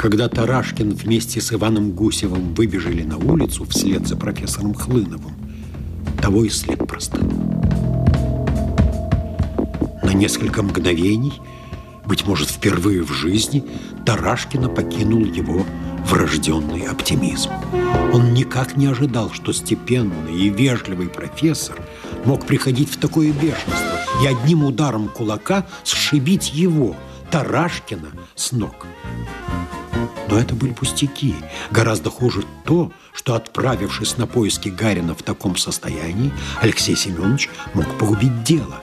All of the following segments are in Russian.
Когда Тарашкин вместе с Иваном Гусевым выбежали на улицу вслед за профессором Хлыновым, того и след простынул. На несколько мгновений, быть может, впервые в жизни, Тарашкина покинул его врожденный оптимизм. Он никак не ожидал, что степенный и вежливый профессор мог приходить в такое бешенство и одним ударом кулака сшибить его, Тарашкина, с ног. Но это были пустяки. Гораздо хуже то, что, отправившись на поиски Гарина в таком состоянии, Алексей Семенович мог погубить дело.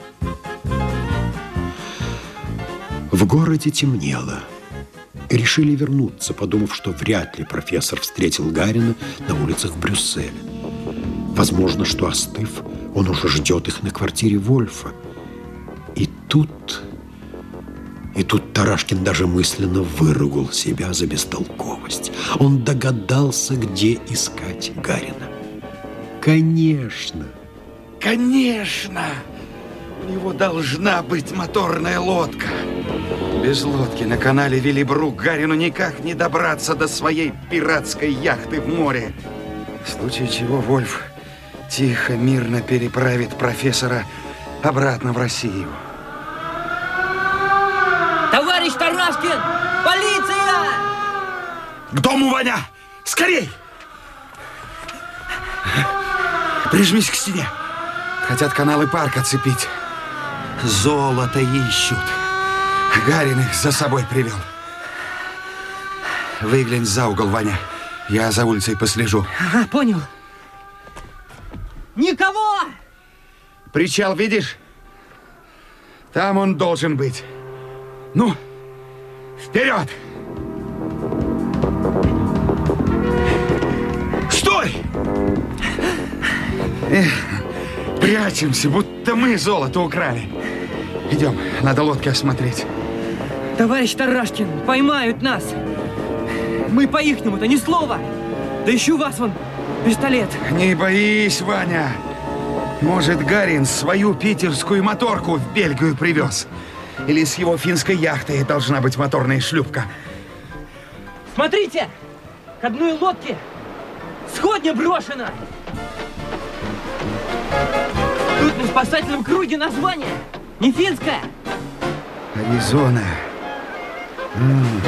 В городе темнело решили вернуться, подумав, что вряд ли профессор встретил Гарина на улицах Брюсселя. Возможно, что остыв, он уже ждет их на квартире Вольфа. И тут... И тут Тарашкин даже мысленно выругал себя за бестолковость. Он догадался, где искать Гарина. Конечно. Конечно! У него должна быть моторная лодка. Без лодки на канале Виллибрук Гарину никак не добраться до своей пиратской яхты в море. В случае чего Вольф тихо, мирно переправит профессора обратно в Россию. Тарашкин! Полиция! К дому, Ваня! Скорей! Прижмись к стене. Хотят каналы парк оцепить. Золото ищут. Гарин их за собой привел. Выглянь за угол, Ваня. Я за улицей послежу. Ага, понял. Никого! Причал видишь? Там он должен быть. Ну, вперед! Стой! Эх, прячемся, будто мы золото украли. Идем, надо лодки осмотреть. Товарищ Тарашкин, поймают нас. Мы по-ихнему-то ни слова. Да ищу вас вон пистолет. Не боись, Ваня. Может, Гарин свою питерскую моторку в Бельгию привез. Или с его финской яхтой должна быть моторная шлюпка. Смотрите, к одной лодке сходня брошена. Тут на спасательном круге название. Не финское. Аризона. М.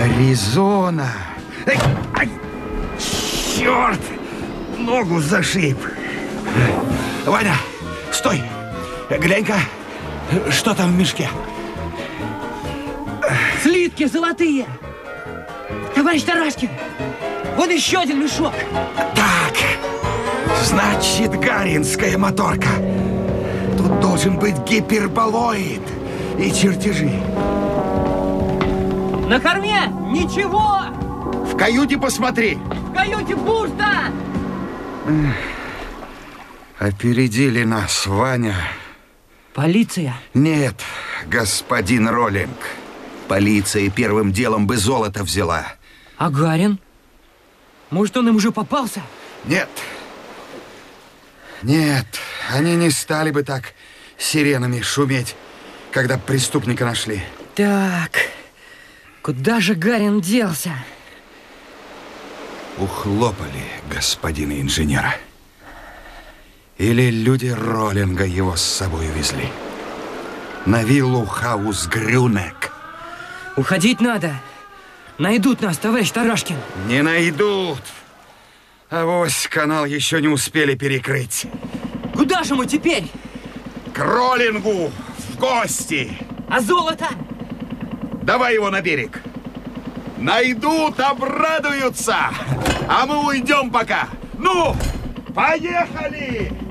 Аризона. Ай, ай, черт! Ногу зашиб. Ваня, стой! Глянь-ка, что там в мешке? Слитки золотые. Товарищ Тарашкин, вот еще один мешок. Так, значит, гаринская моторка. Тут должен быть гиперболоид и чертежи. На корме ничего. В каюте посмотри. В каюте пусто. Опередили нас, Ваня. Полиция. Нет, господин Роллинг. Полиция первым делом бы золото взяла. А Гарин? Может, он им уже попался? Нет. Нет, они не стали бы так сиренами шуметь, когда преступника нашли. Так, куда же Гарин делся? Ухлопали господина инженера. Или люди Роллинга его с собой увезли. На виллу Хаус Грюнек. Уходить надо. Найдут нас, товарищ Тарашкин. Не найдут. А вось канал еще не успели перекрыть. Куда же мы теперь? К Роллингу в гости. А золото? Давай его на берег. Найдут, обрадуются. А мы уйдем пока. Ну, поехали! В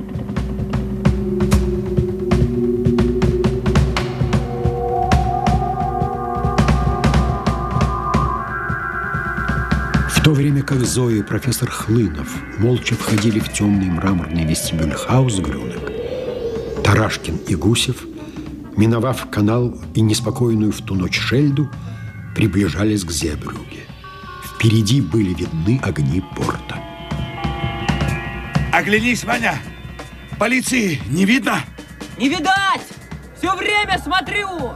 то время как Зоя и профессор Хлынов молча входили в темный мраморный вестибюль Хаус-Грюнек, Тарашкин и Гусев, миновав канал и неспокойную в ту ночь Шельду, приближались к Зебрюге. Впереди были видны огни порта. Оглянись, Ваня. Полиции не видно? Не видать! Все время смотрю!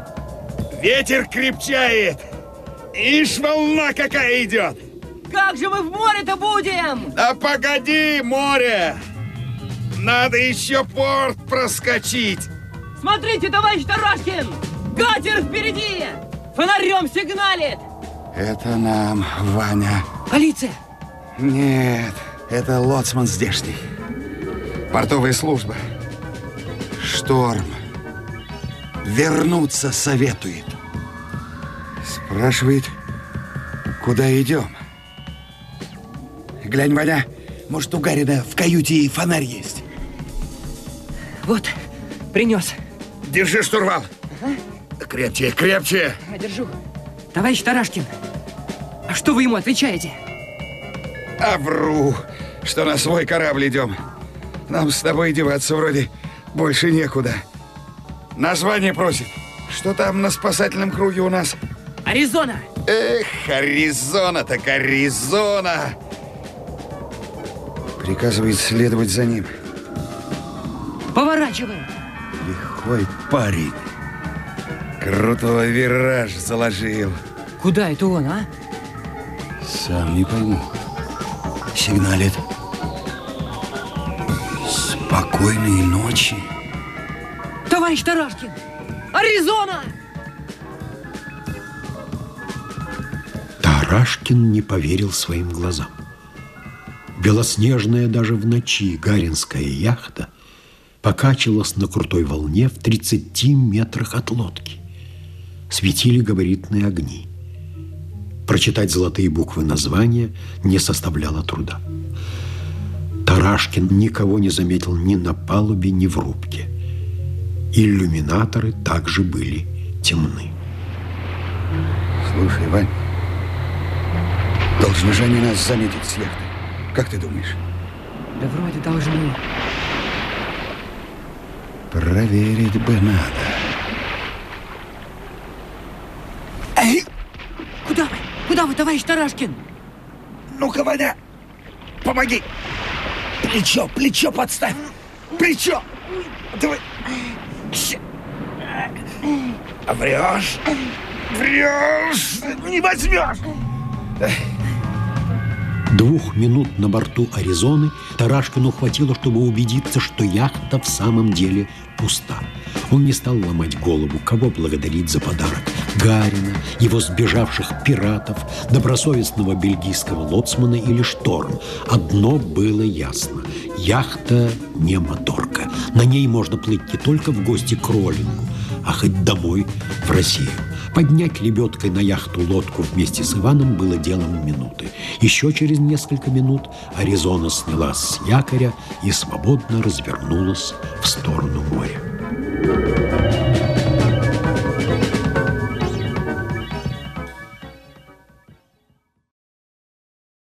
Ветер крепчает. Ишь, волна какая идет! Как же мы в море-то будем? Да погоди, море! Надо еще порт проскочить. Смотрите, товарищ Тарашкин! Катер впереди! Фонарем сигналит! Это нам, Ваня. Полиция! Нет, это лоцман здешний. Портовая служба. Шторм. Вернуться советует. Спрашивает, куда идем. Глянь, Ваня, может, у Гарина в каюте и фонарь есть. Вот, принес. Держи штурвал. Ага. Крепче, крепче. Я держу. Товарищ Тарашкин, а что вы ему отвечаете? А вру, что на свой корабль идем. Нам с тобой деваться вроде больше некуда. Название просит. Что там на спасательном круге у нас? Аризона! Эх, Аризона так Аризона! Приказывает следовать за ним. Поворачиваем. Лихой парень. Крутого вираж заложил. Куда это он, а? Сам не пойму. Сигналит. Спокойной ночи. Товарищ Тарашкин! Аризона! Тарашкин не поверил своим глазам. Белоснежная даже в ночи гаринская яхта покачивалась на крутой волне в 30 метрах от лодки. Светили габаритные огни. Прочитать золотые буквы названия не составляло труда. Тарашкин никого не заметил ни на палубе, ни в рубке. Иллюминаторы также были темны. Слушай, Вань, должны же они нас заметить с яхты. Как ты думаешь? Да вроде должны. Проверить бы надо. Эй! Куда вы? Куда вы, товарищ Тарашкин? Ну-ка, Ваня, помоги. Плечо, плечо подставь. Плечо. Давай. Врешь. Врешь. Не возьмешь. Двух минут на борту Аризоны Тарашкину хватило, чтобы убедиться, что яхта в самом деле пуста. Он не стал ломать голову, кого благодарить за подарок. Гарина, его сбежавших пиратов, добросовестного бельгийского лоцмана или шторм. Одно было ясно. Яхта не моторка. На ней можно плыть не только в гости к Роллингу, а хоть домой в Россию. Поднять лебедкой на яхту лодку вместе с Иваном было делом минуты. Еще через несколько минут Аризона снялась с якоря и свободно развернулась в сторону моря.